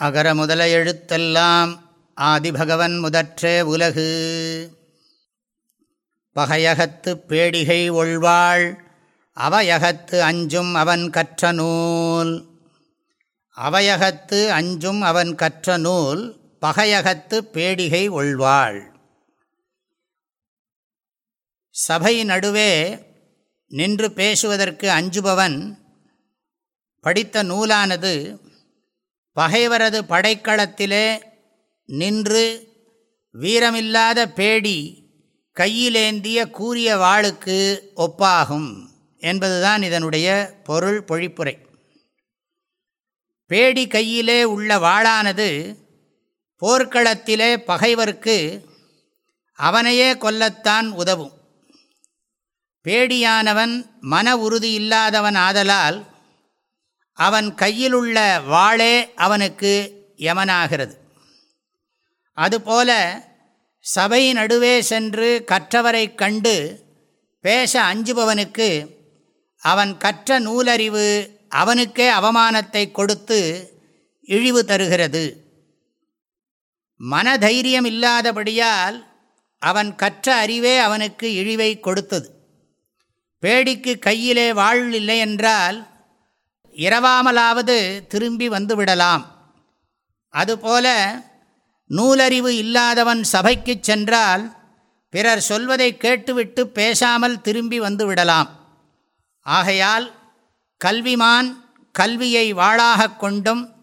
அகர முதல எழுத்தெல்லாம் ஆதிபகவன் முதற்றே உலகு. பகையகத்து பேடிகை ஒழ்வாள் அவையகத்து அஞ்சும் அவன் கற்ற நூல். அவையகத்து அஞ்சும் அவன் கற்ற நூல் பகையகத்து பேடிகை ஒழ்வாள் சபை நடுவே நின்று பேசுவதற்கு அஞ்சுபவன் படித்த நூலானது பகைவரது படைக்களத்திலே நின்று வீரமில்லாத பேடி கையிலேந்திய கூறிய வாளுக்கு ஒப்பாகும் என்பதுதான் இதனுடைய பொருள் பொழிப்புரை. பேடி கையிலே உள்ள வாளானது போர்க்களத்திலே பகைவர்க்கு அவனையே கொல்லத்தான் உதவும். பேடியானவன் மன உறுதி இல்லாதவன் ஆதலால் அவன் கையிலுள்ள வாளே அவனுக்கு யமனாகிறது. அதுபோல சபை நடுவே சென்று கற்றவரை கண்டு பேச அஞ்சுபவனுக்கு அவன் கற்ற நூலறிவு அவனுக்கே அவமானத்தை கொடுத்து இழிவு தருகிறது. மனதைரியம் இல்லாதபடியால் அவன் கற்ற அறிவே அவனுக்கு இழிவை கொடுத்தது. பேடிக்கு கையிலே வாழ் இல்லை என்றால் இரவாமலாவது திரும்பி வந்துவிடலாம் அதுபோல நூலறிவு இல்லாதவன் சபைக்கு சென்றால் பிறர் சொல்வதை கேட்டுவிட்டு பேசாமல் திரும்பி வந்து விடலாம். ஆகையால் கல்விமான் கல்வியை வாழாக கொண்டும்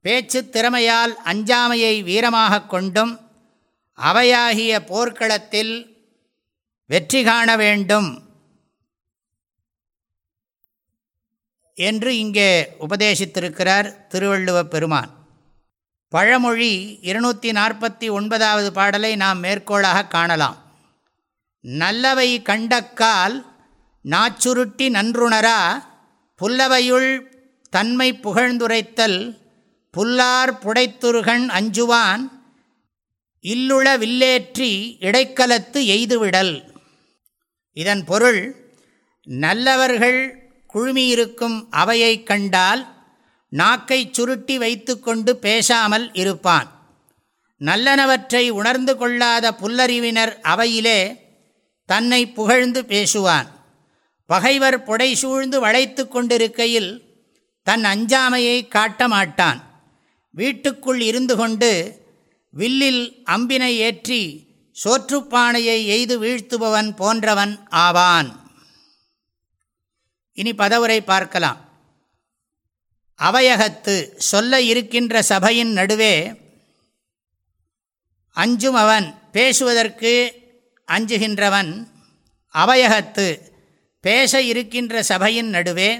பேச்சு திறமையால் அஞ்சாமையை வீரமாக கொண்டும் அவையாகிய போர்க்களத்தில் வெற்றி காண வேண்டும். என்று இங்கே உபதேசித்திருக்கிறார் திருவள்ளுவ பெருமான். பழமொழி இருநூற்றி நாற்பத்தி ஒன்பதாவது பாடலை நாம் மேற்கோளாக காணலாம். நல்லவை கண்டக்கால் நாச்சுருட்டி நன்றுணரா புல்லவையுள் தன்மை புகழ்ந்துரைத்தல் புல்லார் புடைத்துருகன் அஞ்சுவான் இல்லுள வில்லேற்றி இடைக்கலத்து எய்துவிடல். இதன் பொருள் நல்லவர்கள் குழுமியிருக்கும் அவையை கண்டால் நாக்கை சுருட்டி வைத்து கொண்டு பேசாமல் இருப்பான். நல்லனவற்றை உணர்ந்து கொள்ளாத புல்லறிவினர் அவையிலே தன்னை புகழ்ந்து பேசுவான். பகைவர் புடை சூழ்ந்து வளைத்து கொண்டிருக்கையில் தன் அஞ்சாமையை காட்ட மாட்டான். வீட்டுக்குள் இருந்து கொண்டு வில்லில் அம்பினை ஏற்றி சோற்றுப்பானையை எய்து வீழ்த்துபவன் போன்றவன் ஆவான். இனி பதவுரை பார்க்கலாம். அவையகத்து சொல்ல இருக்கின்ற சபையின் நடுவே அஞ்சும் அவன் பேசுவதற்கு அஞ்சுகின்றவன். அவையகத்து பேச இருக்கின்ற சபையின் நடுவே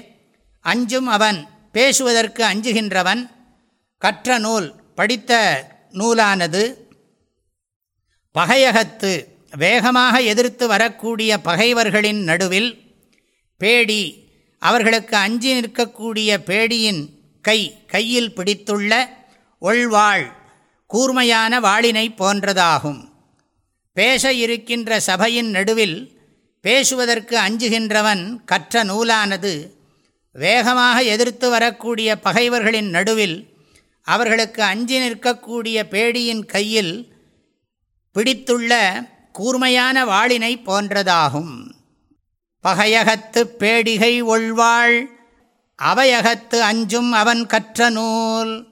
அஞ்சும் அவன் பேசுவதற்கு அஞ்சுகின்றவன். கற்ற நூல் படித்த நூலானது பகையகத்து வேகமாக எதிர்த்து வரக்கூடிய பகைவர்களின் நடுவில் பேடி அவர்களுக்கு அஞ்சி நிற்கக்கூடிய பேடியின் கை கையில் பிடித்துள்ள ஒள்வாள் கூர்மையான வாளினை போன்றதாகும். பேச இருக்கின்ற சபையின் நடுவில் பேசுவதற்கு அஞ்சுகின்றவன் கற்ற நூலானது வேகமாக எதிர்த்து வரக்கூடிய பகைவர்களின் நடுவில் அவர்களுக்கு அஞ்சி நிற்கக்கூடிய பேடியின் கையில் பிடித்துள்ள கூர்மையான வாளினை போன்றதாகும். பகையகத்து பேடிகை ஒழ்வாள் அவையகத்து அஞ்சும் அவன் கற்ற நூல்.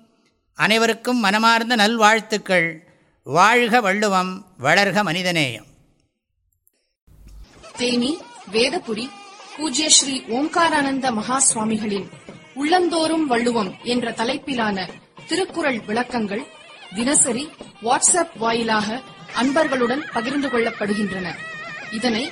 அனைவருக்கும் மனமார்ந்த நல்வாழ்த்துக்கள். வாழ்க வள்ளுவம் வளர்க மனிதநேயம். தேனி வேதபுரி பூஜ்ய ஸ்ரீ ஓம்காரானந்த மகா சுவாமிகளின் உள்ளந்தோறும் வள்ளுவம் என்ற தலைப்பிலான திருக்குறள் விளக்கங்கள் தினசரி வாட்ஸ்அப் வாயிலாக அன்பர்களுடன் பகிர்ந்து கொள்ளப்படுகின்றன. இதனை